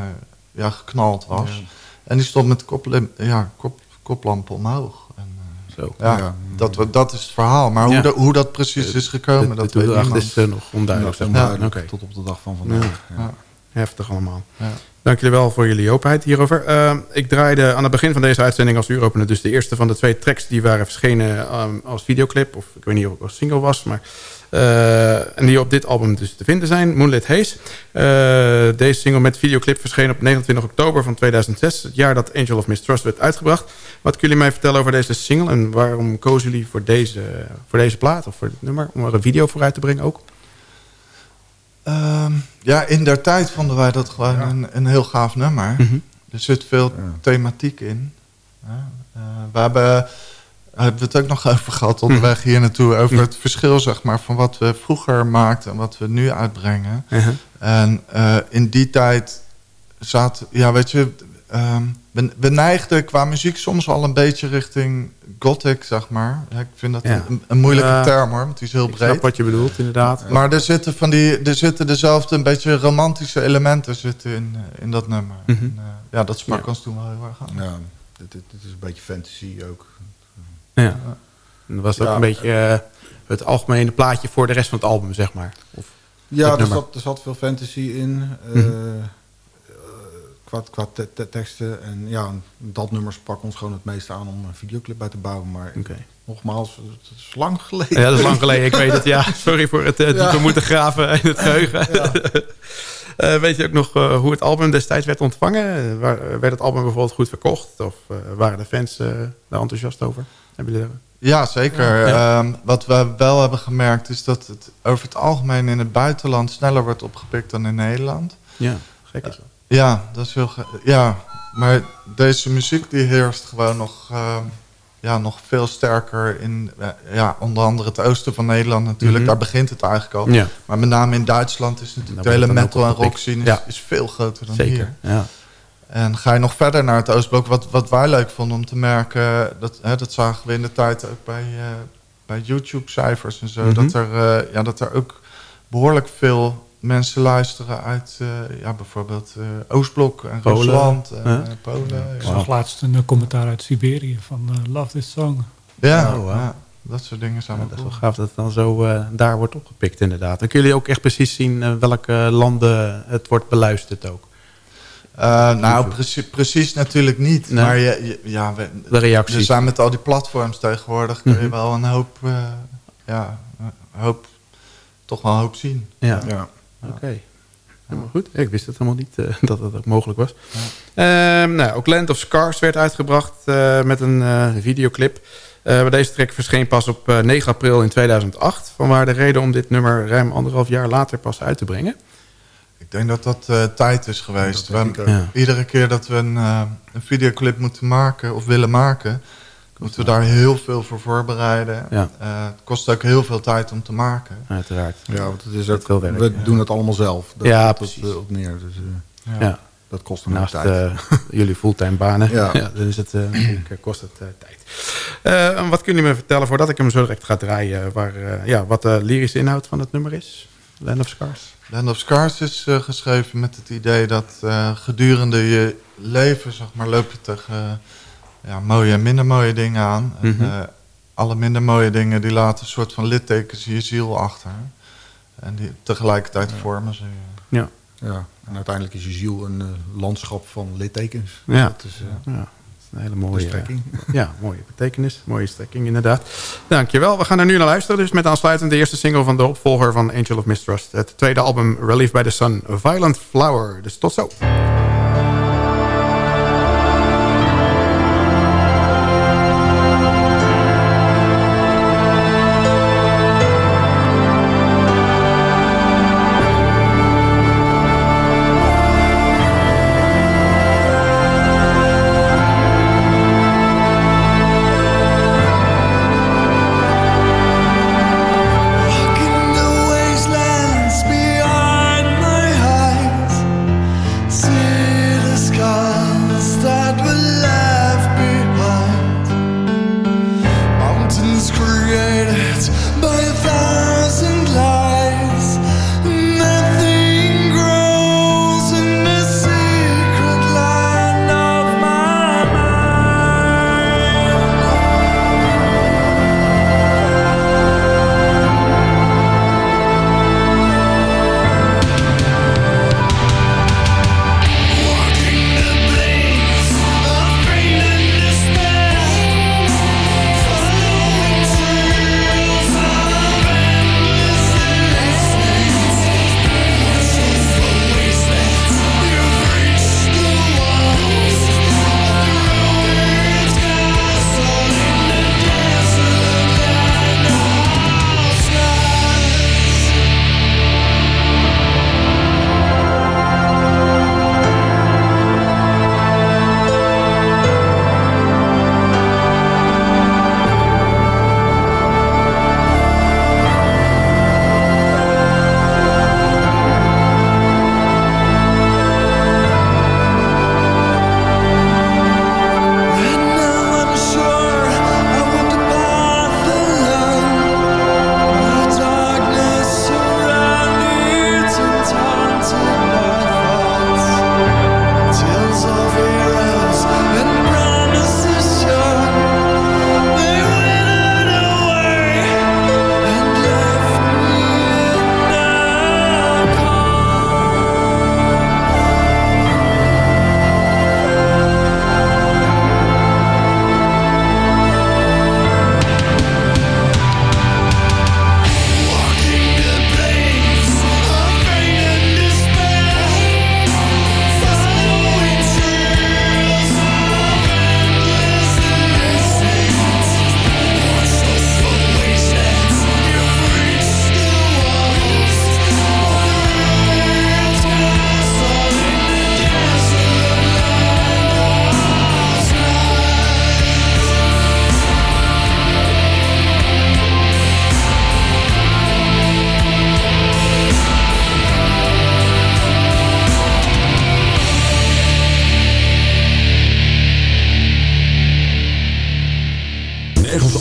ja, geknald was. Ja. En die stond met koplim- ja, kop, koplamp omhoog. En, eh, Zo. ja, Ja. Dat, we- dat is het verhaal. Maar Ja. hoe, dat- hoe dat precies is gekomen, de, dat de weet niemand. is eh, nog onduidelijk. zeg maar. onduidelijk, Oké. Tot op de dag van vandaag. Ja. Ja. Heftig allemaal. Ja. Dank jullie wel voor jullie openheid hierover. Eh, ik draaide aan het begin van deze uitzending als uuropener... dus de eerste van de twee tracks die waren verschenen ehm, als videoclip. Of ik weet niet of het als single was, maar... eh, en die op dit album dus te vinden zijn. Moonlit Haze. Eh, deze single met videoclip verscheen op 29 oktober van 2006. Het jaar dat Angel of Mistrust werd uitgebracht. Wat kunnen jullie mij vertellen over deze single? En waarom kozen jullie voor deze, voor deze plaat of voor dit nummer? Om er een video voor uit te brengen ook? Ehm, ja, in der tijd vonden wij dat gewoon een, een heel gaaf nummer. Mhm. Er zit veel Ja. thematiek in. Ja, eh, we hebben, hebben we het ook nog over gehad onderweg hier naartoe... over Ja. het verschil zeg maar, van wat we vroeger maakten en wat we nu uitbrengen. Uh-huh. En eh, in die tijd zat, ja, weet je, ehm, we, we neigden qua muziek soms al een beetje richting gothic, zeg maar. Ja, ik vind dat Ja. een, een moeilijke term hoor, want die is heel Ik snap breed. wat je bedoelt, inderdaad. Maar er zitten, van die, er zitten dezelfde een beetje romantische elementen zitten in, eh, in dat nummer. Mhm. En, eh, ja, dat sprak Ja. ons toen wel heel erg aan. Ja, dit, dit, dit is een beetje fantasy ook. Ja. En was dat Ja. een beetje eh, het algemene plaatje voor de rest van het album, zeg maar? Of, Ja, er zat, er zat veel fantasy in. Eh, Mhm. eh, qua, qua te- te- teksten. En ja, dat nummer sprak ons gewoon het meeste aan om een videoclip bij te bouwen. Maar nogmaals, het is lang geleden. Ja, dat is lang geleden. Ik weet het, ja. Sorry voor het uh, diepe Ja. moeten graven in het geheugen. Eh, weet je ook nog hoe het album destijds werd ontvangen? Waar- werd het album bijvoorbeeld goed verkocht? Of waren de fans daar enthousiast over? Hebben jullie daar... Ja, zeker. Ja. Ehm, wat we wel hebben gemerkt is dat het over het algemeen in het buitenland sneller wordt opgepikt dan in Nederland. Ja, gek is dat. Ja, dat is heel Ja, maar deze muziek die heerst gewoon nog, ehm, ja, nog veel sterker in, eh, ja, onder andere het oosten van Nederland natuurlijk. Mhm. Daar begint het eigenlijk al. Ja. Maar met name in Duitsland is natuurlijk de hele metal en rock scene is, Ja. is veel groter dan Zeker, hier. ja. En ga je nog verder naar het Oostblok, wat, wat wij leuk vonden om te merken, dat, hè, dat zagen we in de tijd ook bij, eh, bij YouTube-cijfers en zo, Mhm. dat, er, eh, ja, dat er ook behoorlijk veel mensen luisteren uit eh, ja, bijvoorbeeld eh, Oostblok en Polen. Rusland en Ja. Polen. Ik ja. zag laatst een commentaar uit Siberië van Love This Song. Ja, Oh, wow. ja, dat soort dingen zijn wel Dat is wel gaaf dat het dan zo eh, daar wordt opgepikt inderdaad. Dan kunnen jullie ook echt precies zien welke landen het wordt beluisterd ook. Eh, nou, precies, precies natuurlijk niet. Nee. Maar je, je- ja, we, De reacties. er zijn met al die platforms tegenwoordig kun je Mhm. wel een hoop, eh, ja, een hoop, toch wel een hoop zien. Ja, Ja. oké. Helemaal goed. Ik wist het helemaal niet eh, dat dat ook mogelijk was. Ehm, nou, ook Land of Scars werd uitgebracht eh, met een eh, videoclip. Eh, maar deze track verscheen pas op eh, 9 april in 2008. Vanwaar de reden om dit nummer ruim anderhalf jaar later pas uit te brengen. Ik denk dat dat eh, tijd is geweest. We-. Ja. Iedere keer dat we een, eh, een videoclip moeten maken of willen maken, moeten we daar heel veel voor voorbereiden. Ja. Eh, het kost ook heel veel tijd om te maken. Uiteraard. Ja, want het is ook, veel werk, we ja. doen het allemaal zelf. Dat Ja, het, precies. op neer. Dus, eh, Ja. dat kost een Naast tijd. eh, jullie fulltime banen. Ja. Ja. dan is het, kost het eh, tijd. Eh, wat kunnen jullie me vertellen voordat ik hem zo direct ga draaien... Waar, eh, ja, wat de lyrische inhoud van het nummer is? Land of Scars. Land of Scars is eh, geschreven met het idee dat eh, gedurende je leven, zeg maar, loop je tegen eh, ja, mooie en minder mooie dingen aan. En, Mhm. eh, alle minder mooie dingen die laten een soort van littekens in je ziel achter. En die tegelijkertijd vormen ze je. Ja. Ja, en uiteindelijk is je ziel een eh, landschap van littekens. Ja. Dat is, Ja, een hele mooie strekking. eh, ja, mooie betekenis. Mooie strekking, inderdaad. Dankjewel. We gaan er nu naar luisteren. Dus met aansluitend de eerste single van de opvolger van Angel of Mistrust. Het tweede album Relief by the Sun, Violent Flower. Dus tot zo.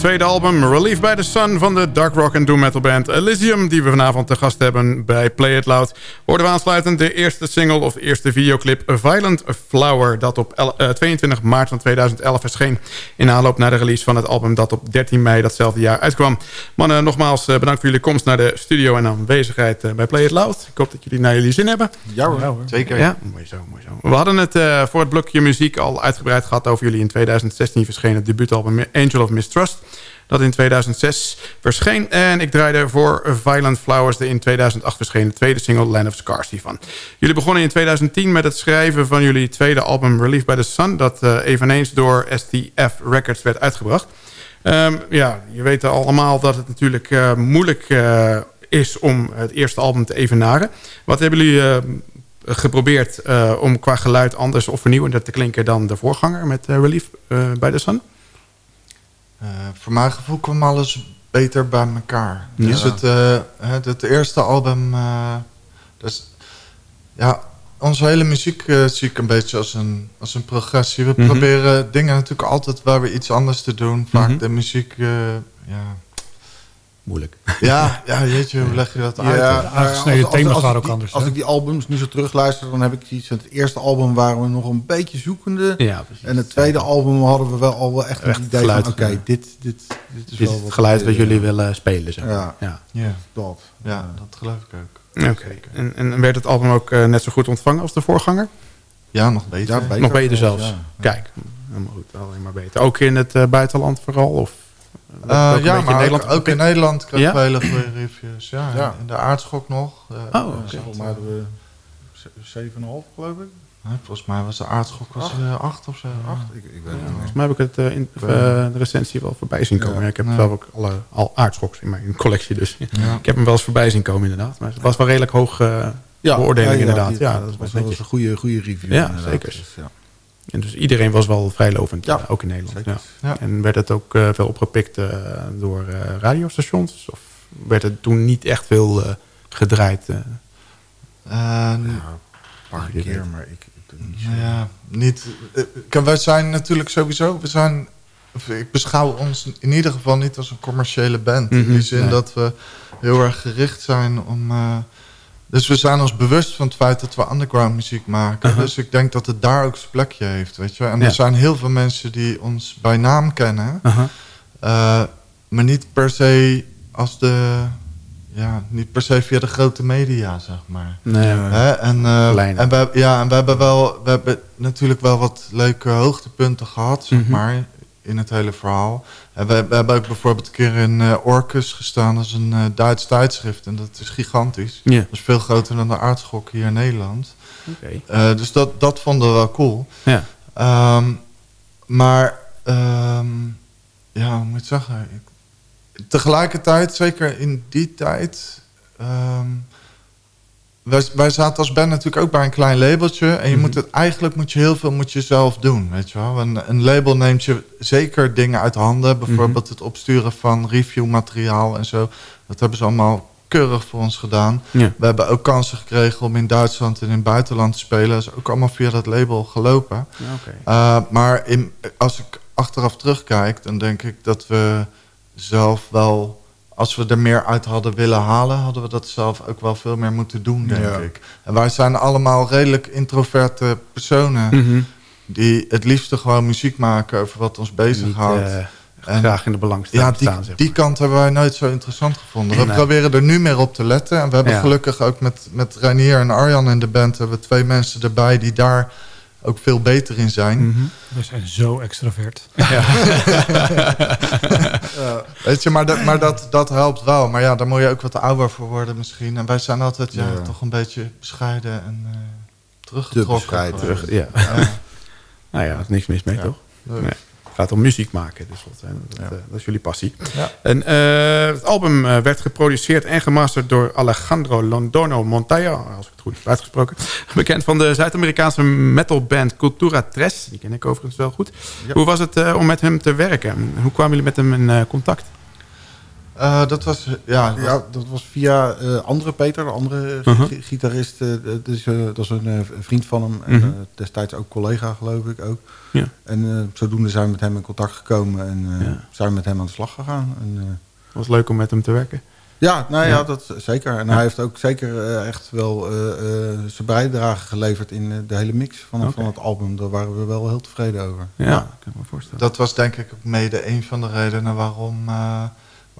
Het tweede album Relief by the Sun van de dark rock en doom metal band Elysium... die we vanavond te gast hebben bij Play It Loud... worden we aansluitend de eerste single of de eerste videoclip Violent Flower... dat op 22 eh, maart van 2011 verscheen... in aanloop naar de release van het album dat op 13 mei datzelfde jaar uitkwam. Mannen, nogmaals eh, bedankt voor jullie komst naar de studio en aanwezigheid eh, bij Play It Loud. Ik hoop dat jullie naar jullie zin hebben. Ja hoor, zeker. Ja, mooi zo, mooi zo. We hadden het voor het blokje muziek al uitgebreid gehad over jullie in 2016 verschenen debuutalbum Angel of Mistrust. Dat in 2006 verscheen. En ik draaide voor Violent Flowers de in 2008 verschenen tweede single Land of Scars hiervan. Jullie begonnen in 2010 met het schrijven van jullie tweede album Relief by the Sun... dat uh, eveneens door STF Records werd uitgebracht. Um, ja, je weet allemaal dat het natuurlijk uh, moeilijk uh, is om het eerste album te evenaren. Wat hebben jullie geprobeerd om qua geluid anders of vernieuwender te klinken... dan de voorganger met Relief by the Sun? Voor mijn gevoel kwam alles beter bij elkaar. Ja. Dus het, het, het, eerste album... dus, ja, onze hele muziek uh, zie ik een beetje als een, als een progressie. We Mhm. proberen dingen natuurlijk altijd wel weer iets anders te doen. Vaak Mhm. de muziek, uh, ja... Moeilijk. Ja, ja, jeetje, hoe leg je dat uit? Ja, de aangesneden als- thema's als waren ik ook die- anders, Als hè? ik die albums nu zo terugluister, dan heb ik iets. Het eerste album waren we nog een beetje zoekende. Ja, precies. En het tweede album hadden we wel al wel echt, Echt een idee geluid, van... Oké, ja. dit, dit, dit is Dit wel is het wat geluid wat jullie willen spelen. Zeg maar. Ja. ja. Ja, Dat. ja, dat geloof ik ook. Oké. En, en werd het album ook uh, net zo goed ontvangen als de voorganger? Ja, nog beter. Ja, beter Nog beter zelfs. Kijk, helemaal goed. Alleen maar beter. Ook in het uh, buitenland vooral? Of, Uh, een ja, maar Nederland ook, ook in Nederland kregen Ja? we hele goede reviews. Ja, Ja. in de aardschok nog. Uh, Oh, Ja, oké. Volgens mij hadden we ze- 7,5 geloof ik. Nee, volgens mij was de aardschok was, uh, 8 of zo. Acht? Ik, ik weet het niet meer. Volgens mij heb ik het uh, in uh, de recensie wel voorbij zien komen. Ja. Ja, ik heb Ja. zelf ook alle, al aardschoks in mijn collectie. Dus Ja. ik heb hem wel eens voorbij zien komen inderdaad. Maar het was wel redelijk hoog uh, beoordeling inderdaad. ja, dat was was een goede, goede review. Ja, inderdaad. zeker. Dus, ja. En dus iedereen was wel vrij lovend, Ja, ja, ook in Nederland. Ja. Ja. En werd het ook uh, veel opgepikt uh, door uh, radiostations? Of werd het toen niet echt veel uh, gedraaid? Uh, Ja, een paar keer, maar ik... ik doe niet zo. Nou ja, niet. Uh, wij zijn natuurlijk sowieso. We zijn. Ik beschouw ons in ieder geval niet als een commerciële band. Mhm, in die zin nee. dat we heel erg gericht zijn om. Dus we zijn ons bewust van het feit dat we underground muziek maken. Uh-huh. Dus ik denk dat het daar ook zijn plekje heeft. Weet je? En Ja. er zijn heel veel mensen die ons bij naam kennen. Uh-huh. Uh, maar niet per se als de. Ja, niet per se via de grote media, zeg maar. Nee, Hè? En, Kleine. en, we, ja, en we hebben wel, we hebben natuurlijk wel wat leuke hoogtepunten gehad, zeg Mhm. maar, in het hele verhaal. En we, we hebben ook bijvoorbeeld een keer in uh, Orcus gestaan, dat is een uh, Duits tijdschrift. En dat is gigantisch. Ja. Dat is veel groter dan de aardschok hier in Nederland. Uh, dus dat, dat vonden we wel cool. Ja. Um, maar, um, ja, hoe moet het zeggen? Ik, tegelijkertijd, zeker in die tijd... Um, wij, wij zaten als band natuurlijk ook bij een klein labeltje. En je Mhm. moet het, eigenlijk moet je heel veel moet je zelf doen, weet je wel. Een, een label neemt je zeker dingen uit handen. Bijvoorbeeld Mhm. het opsturen van reviewmateriaal en zo. Dat hebben ze allemaal keurig voor ons gedaan. Ja. We hebben ook kansen gekregen om in Duitsland en in het buitenland te spelen. Dat is ook allemaal via dat label gelopen. Uh, maar in, als ik achteraf terugkijk, dan denk ik dat we zelf wel... Als we er meer uit hadden willen halen, hadden we dat zelf ook wel veel meer moeten doen, denk Ja. ik. En wij zijn allemaal redelijk introverte personen... Mhm. die het liefste gewoon muziek maken over wat ons bezighoudt. uh, En- graag in de belangstelling ja, die, staan. Zeg maar. die kant hebben wij nooit zo interessant gevonden. We Nee. proberen er nu meer op te letten. En we hebben Ja. gelukkig ook met, met Reinier en Arjan in de band... hebben we twee mensen erbij die daar ook veel beter in zijn. Mhm. We zijn zo extravert. Weet je, maar, dat, maar dat, dat helpt wel. Maar ja, daar moet je ook wat ouder voor worden misschien. En wij zijn altijd ja, Ja. toch een beetje bescheiden en uh, Te teruggetrokken. bescheiden. Terug, ja. Ja. nou ja, is niks mis mee, Ja. toch? Nee. Gaat om muziek maken, dus dat, dat, Ja. uh, dat is jullie passie. Ja. En uh, het album werd geproduceerd en gemasterd door Alejandro Londono Montoya, als ik het goed heb uitgesproken. Bekend van de Zuid-Amerikaanse metalband Cultura Tres. Die ken ik overigens wel goed. Ja. Hoe was het om met hem te werken? Hoe kwamen jullie met hem in contact? Uh, dat was, ja, Ja, dat was via uh, andere Peter, de andere gi- gitarist. Uh, dus, uh, dat is een uh, vriend van hem. En Mhm. uh, destijds ook collega, geloof ik ook. Ja. En uh, zodoende zijn we met hem in contact gekomen. En uh, Ja. zijn we met hem aan de slag gegaan. En, uh, Het was leuk om met hem te werken. ja, nou ja, Ja. dat zeker. En Ja. hij heeft ook zeker uh, echt wel uh, uh, zijn bijdrage geleverd in uh, de hele mix van, van het album. Daar waren we wel heel tevreden over. Ja, Ja. kan ik me voorstellen. dat was denk ik ook mede een van de redenen waarom, uh,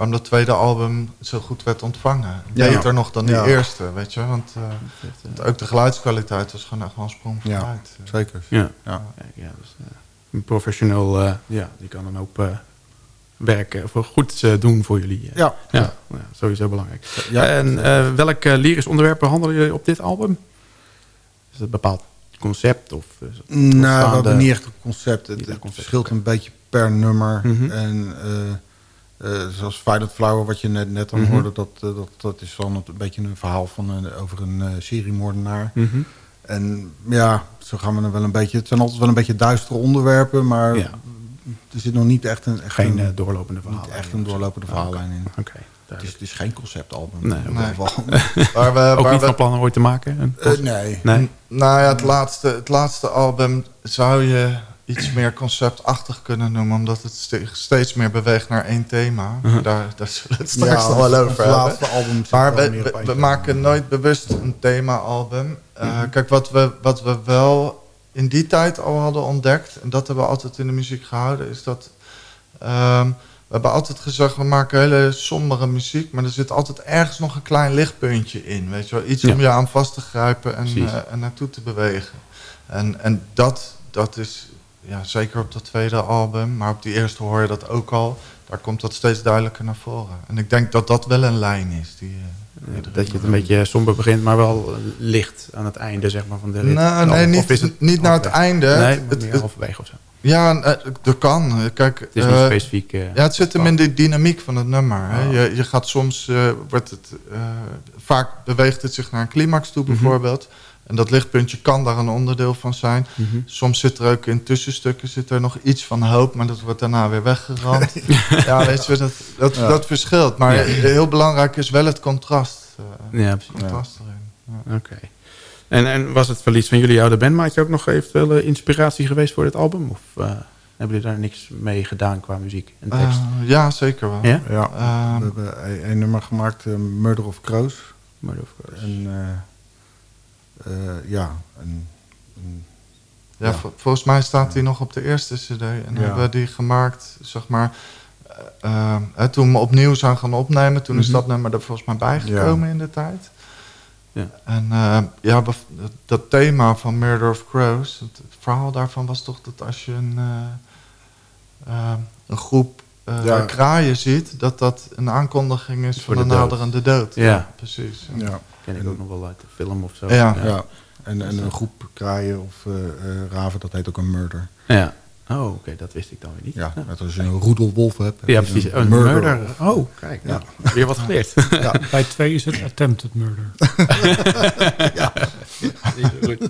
waarom dat tweede album zo goed werd ontvangen. Ja. Beter nog dan die Ja. eerste, weet je. Want uh, want ook de geluidskwaliteit was gewoon echt wel een sprong Ja. vooruit. Zeker. Ja, Ja. Dus, uh, een professional, uh, ja, die kan dan ook uh, werk of goed doen voor jullie. Ja. ja. ja sowieso belangrijk. Ja, en welk lyrisch onderwerp behandelen jullie op dit album? Is het een bepaald concept? Of, nou, we hebben niet echt een concept. Het, het verschilt een beetje per nummer. Mhm. En uh, zoals Violet Flower, wat je net, net al mhm. hoorde... Dat, dat, dat is dan een beetje een verhaal van een, over een uh, seriemoordenaar. Mm En ja, zo gaan we er wel een beetje... Het zijn altijd wel een beetje duistere onderwerpen, maar... Ja. Er zit nog niet echt een... Echt Geen een, doorlopende verhaal. echt een doorlopende verhaallijn in. Oké. Het is, het is, geen conceptalbum. Nee, nee. waar we, Ook waar niet we, van plannen ooit te maken? Uh, nee. nee. Nou ja, het laatste, het laatste album zou je iets meer conceptachtig kunnen noemen... omdat het steeds meer beweegt naar één thema. Uh-huh. Daar, daar zullen we het straks nog wel over hebben. Album maar we, we, maken nooit bewust een thema-album. Uh, uh-huh. Kijk, wat we, wat we wel in die tijd al hadden ontdekt... en dat hebben we altijd in de muziek gehouden... is dat... Um, we hebben altijd gezegd, we maken hele sombere muziek... maar er zit altijd ergens nog een klein lichtpuntje in. Weet je wel? Iets om je aan vast te grijpen en, uh, en naartoe te bewegen. En, en dat, dat is ja, zeker op dat tweede album, maar op die eerste hoor je dat ook al. Daar komt dat steeds duidelijker naar voren. En ik denk dat dat wel een lijn is. Die, uh, dat je het een beetje somber begint, maar wel licht aan het einde zeg maar, van de rit. Nou, nee, niet, het niet naar het einde. Nee, het, meer halverwege of zo. Ja, eh, dat kan. Kijk, het is niet uh, specifiek. Uh, ja, het zit hem in de dynamiek van het nummer. Hè. Oh. Je, je gaat soms, wordt het, vaak beweegt het zich naar een climax toe mm -hmm. En dat lichtpuntje kan daar een onderdeel van zijn. Mm -hmm. Soms zit er ook in tussenstukken zit er nog iets van hoop, maar dat wordt daarna weer weggeramd. ja, weet je, dat, dat, ja. dat verschilt. Maar ja. heel belangrijk is wel het contrast. Uh, ja, precies. Contrast erin. Oké. Okay. En, en was het verlies van jullie oude bandmaatje ook nog eventueel inspiratie geweest voor dit album? Of uh, hebben jullie daar niks mee gedaan qua muziek en tekst? Uh, ja, zeker wel. Ja? ja we hebben een, een nummer gemaakt, Murder of Crows. Murder of Crows. En, uh, ja, een, een, ja, ja. volgens mij staat die nog op de eerste cd. En ja. hebben we die gemaakt, zeg maar... Uh, uh, toen we opnieuw zijn gaan opnemen... toen mm -hmm. is dat nummer er volgens mij bijgekomen in de tijd. Ja. En ja, dat thema van Murder of Crows... Het, het, verhaal daarvan was toch dat als je een, een groep... Ja. kraaien ziet, dat dat een aankondiging is Voor van de, de naderende dood. Ja, ja precies. Ja ken ik ook nog wel uit de film of zo. Ja, ja. En, en een groep kraaien of uh, uh, raven, dat heet ook een murder. Ja. Oh, oké, okay, dat wist ik dan weer niet. Ja, net als je een roedelwolf hebt. Ja, precies. Een, een murder. murder. Oh, kijk, nou, ja. weer wat geleerd. Ja. Bij twee is het attempted murder. ja, goed.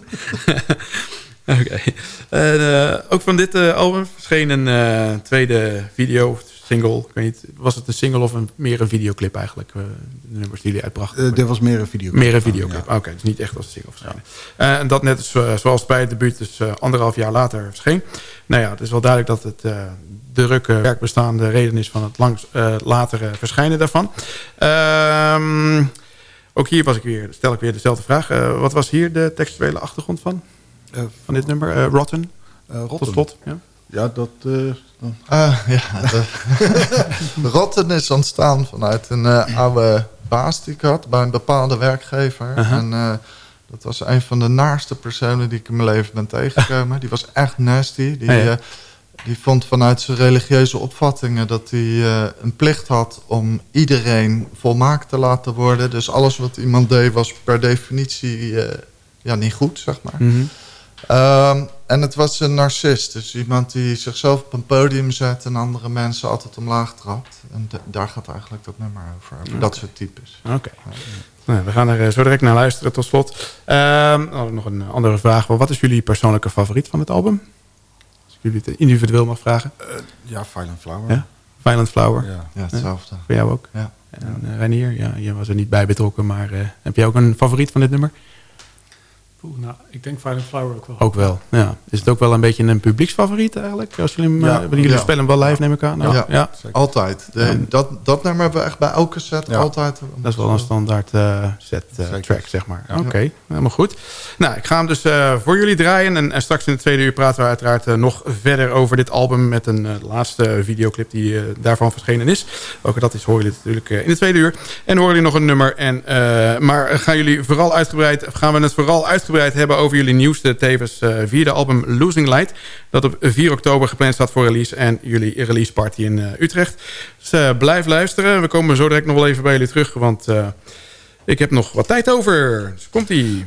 Oké. Okay. Uh, ook van dit album verscheen een tweede video, single. Ik weet niet, was het een single of een, meer een videoclip eigenlijk? Uh, de nummers die jullie uitbrachten. Uh, dit was meer een videoclip. Meer een videoclip, ja. oké. Okay, dus niet echt als een single verschenen. Ja. En dat net als, zoals bij het debuut, dus anderhalf jaar later verscheen. Nou ja, het is wel duidelijk dat het de rukke werkbestaande reden is van het langs, latere verschijnen daarvan. Ehm, ook hier was ik weer, stel ik weer dezelfde vraag. wat was hier de textuele achtergrond van? van dit nummer? Rotten? Rotten. Tot slot, ja. Ja, dat... Uh, ja, de Rotten is ontstaan vanuit een uh, oude baas die ik had bij een bepaalde werkgever. -huh. En dat was een van de naarste personen die ik in mijn leven ben tegengekomen. Die was echt nasty. Die, ja. die vond vanuit zijn religieuze opvattingen dat hij een plicht had om iedereen volmaakt te laten worden. Dus alles wat iemand deed was per definitie ja, niet goed, zeg maar. Mm -hmm. Um, en het was een narcist. Dus iemand die zichzelf op een podium zet... en andere mensen altijd omlaag trapt. En de, daar gaat eigenlijk dat nummer over. over okay. Dat soort types. Oké. Okay. Ja. Nou, we gaan er zo direct naar luisteren tot slot. Um, oh, nog een andere vraag. Wat is jullie persoonlijke favoriet van het album? Als ik jullie het individueel mag vragen. Uh, ja, Violent Flower. Ja? Violent Flower. Ja, ja hetzelfde. Voor jou ook? Ja. En uh, Renier, ja, je was er niet bij betrokken. Maar uh, heb jij ook een favoriet van dit nummer? Oeh, nou, ik denk Violent Flower ook wel. Ook wel, ja. Is het ook wel een beetje een publieksfavoriet eigenlijk? Als jullie, hem, ja, uh, jullie ja. spelen hem wel live, neem ik aan. Nou, ja, ja. altijd. De, dat, dat nummer hebben we echt bij elke set altijd. Dat is wel een standaard uh, set uh, track, zeg maar. Oké, okay, helemaal goed. Nou, ik ga hem dus voor jullie draaien. En, en, straks in de tweede uur praten we uiteraard nog verder over dit album... met een laatste videoclip die daarvan verschenen is. Ook dat is, horen jullie natuurlijk in de tweede uur. En horen jullie nog een nummer. En, maar gaan jullie vooral uitgebreid... gaan we het vooral uitgebreid uitgebreid hebben over jullie nieuwste, tevens vierde album Losing Light. Dat op 4 oktober gepland staat voor release en jullie release party in Utrecht. Dus blijf luisteren. We komen zo direct nog wel even bij jullie terug, want ik heb nog wat tijd over. Dus komt-ie.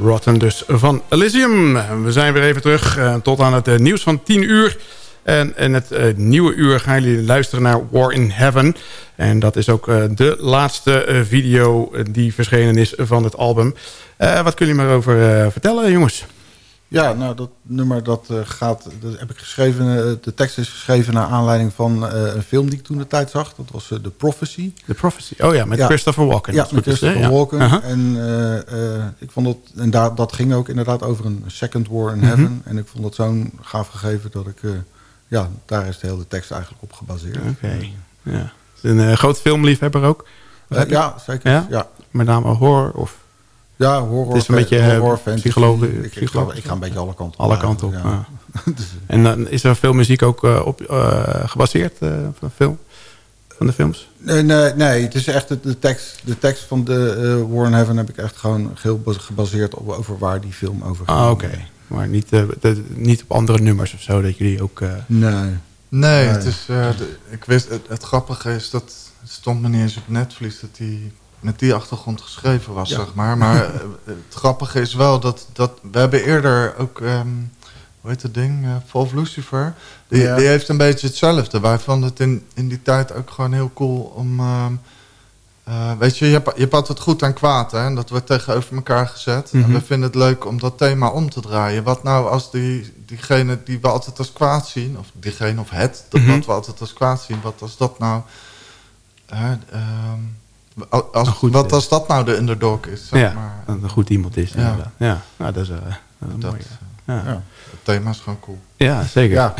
Rotten dus van Elysium. We zijn weer even terug uh, tot aan het uh, nieuws van 10 uur. En in het uh, nieuwe uur gaan jullie luisteren naar War in Heaven. En dat is ook de laatste video die verschenen is van het album. wat kunnen jullie maar over vertellen, jongens? Ja, nou dat nummer dat uh, gaat, dat heb ik geschreven, uh, de tekst is geschreven naar aanleiding van uh, een film die ik toen de tijd zag. Dat was The Prophecy. The Prophecy, oh ja, met ja. Christopher Walken. Ja, met Christopher is, Walken. Ja. Uh -huh. En ik vond dat, en daar, dat ging ook inderdaad over een second war in -hmm. heaven. En ik vond dat zo'n gaaf gegeven dat ik, ja, daar is de hele tekst eigenlijk op gebaseerd. Oké, okay. ja. Een groot filmliefhebber ook? ja, zeker. Ja? ja? Met name horror of... Ja, horror. Het is een beetje horror, psychologisch. Ik, ik, ga, ik, ga een beetje alle kanten op. Alle kanten op, ja. Dus, en dan is er veel muziek ook uh, op uh, gebaseerd uh, van, de film, van de films? Nee, nee, nee, het is echt de, de tekst, de tekst van de Warren Heaven heb ik echt gewoon heel gebaseerd op over waar die film over gaat. Ah, oké. Okay. Maar niet, de, niet op andere nummers of zo, dat jullie ook... Nee. nee. Nee, het is, de, ik wist, het, het, grappige is dat het stond me niet eens op Netflix dat die met die achtergrond geschreven was, zeg maar. Maar eh, het grappige is wel dat, dat we hebben eerder ook, um, hoe heet het ding, uh, Wolf Lucifer. Die, ja. die heeft een beetje hetzelfde. Wij vonden het in, in die tijd ook gewoon heel cool om... Um, uh, weet je, je hebt, je hebt altijd goed en kwaad, hè? En dat wordt tegenover elkaar gezet. Mm -hmm. En we vinden het leuk om dat thema om te draaien. Wat nou als die, diegene die we altijd als kwaad zien... of diegene of het, dat, mm -hmm. wat we altijd als kwaad zien... wat als dat nou... Uh, um, als, goed, wat als dat nou de underdog is, zeg ja, maar. een goed iemand is. Ja, ja. Nou, dat is uh, dat, mooi. Ja. ja. Het thema is gewoon cool. Ja, zeker. Ja.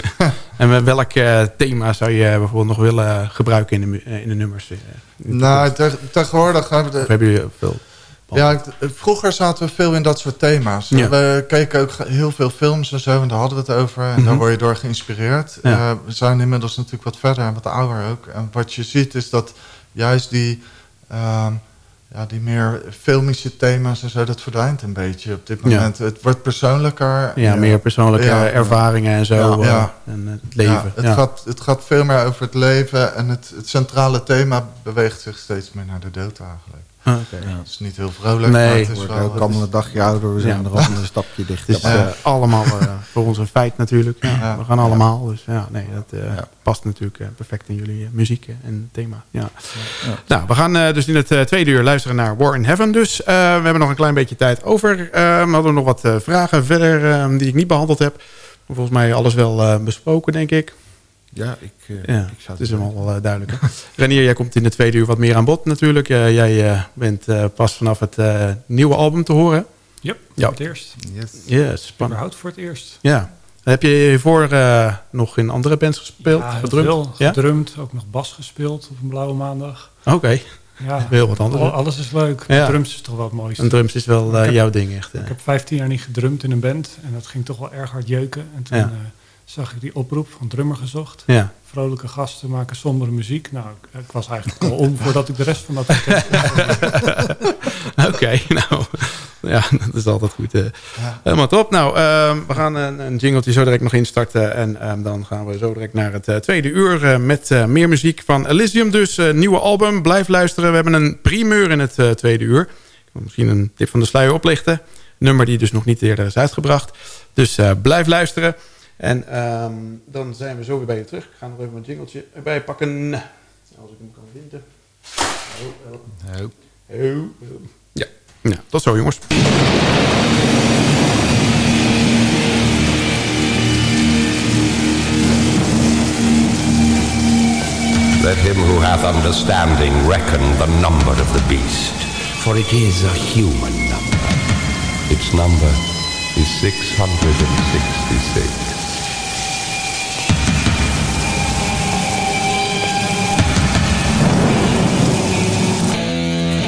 en met welk uh, thema zou je bijvoorbeeld nog willen gebruiken in de, in de nummers? Nou, te, tegenwoordig hebben we... Hebben jullie veel? Ja, vroeger zaten we veel in dat soort thema's. Ja. We keken ook heel veel films en zo, en daar hadden we het over. En mm -hmm. daar word je door geïnspireerd. Ja. we zijn inmiddels natuurlijk wat verder en wat ouder ook. En wat je ziet is dat juist die, uh, ja, die meer filmische thema's en zo, dat verdwijnt een beetje op dit moment. Ja. Het wordt persoonlijker. Ja, meer persoonlijke ja, ervaringen en zo. Uh, en het leven. het, Gaat, het gaat veel meer over het leven en het, het centrale thema beweegt zich steeds meer naar de dood eigenlijk. Ah, okay. ja. Het is niet heel vrolijk. Nee, maar het is wel, ook allemaal een dagje ouder. We zijn ja. er al een stapje dichter. Het is uh, allemaal uh, voor ons een feit natuurlijk. Ja, we gaan allemaal. Dus ja, nee, dat uh, past natuurlijk perfect in jullie muziek en thema. Ja. Nou, we gaan dus in het tweede uur luisteren naar War in Heaven. Dus we hebben nog een klein beetje tijd over. we hadden nog wat vragen verder die ik niet behandeld heb. Volgens mij alles wel besproken, denk ik. Ja, ik, uh, ja, ik zou het is hem al uh, duidelijk. Renier, jij komt in de tweede uur wat meer aan bod natuurlijk. Uh, jij bent pas vanaf het nieuwe album te horen. Yep, ja, voor het eerst. Yes. yes Überhaupt voor het eerst. Ja. Heb je hiervoor nog in andere bands gespeeld? Ja, gedrumd? Veel, gedrumd. Ook nog bas gespeeld op een blauwe maandag. Oké. Okay. Ja, heel wat anders. Alles is leuk. Ja. Drums is toch wel het mooiste. En drums is wel heb, jouw ding echt. Ik heb 15 jaar niet gedrumd in een band. En dat ging toch wel erg hard jeuken. En toen... Zag ik die oproep van drummer gezocht. Ja. Vrolijke gasten maken sombere muziek. Nou, ik, ik was eigenlijk al om voordat ik de rest van dat Oké, okay, nou, ja, dat is altijd goed. Uh. Ja. Helemaal top. Nou, uh, we gaan een, een jingletje zo direct nog instarten. En um, dan gaan we zo direct naar het uh, tweede uur uh, met meer muziek van Elysium. Dus nieuwe album. Blijf luisteren. We hebben een primeur in het tweede uur. Ik wil misschien een tip van de sluier oplichten. Nummer die dus nog niet eerder is uitgebracht. Dus blijf luisteren. En um, dan zijn we zo weer bij je terug. Ik ga nog even een jingletje erbij pakken. Als ik hem kan vinden. Oh, oh. Oh. Ja. ja, tot zo jongens. Let him who hath understanding reckon the number of the beast, for it is a human number. Its number is 666.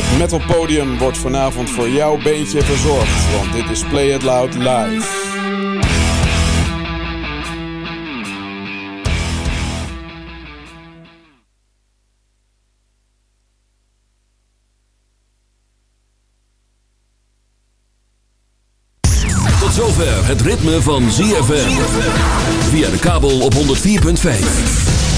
Het Metal Podium wordt vanavond voor jouw beentje verzorgd, want dit is Play It Loud live. Tot zover het ritme van ZFM. Via de kabel op 104.5.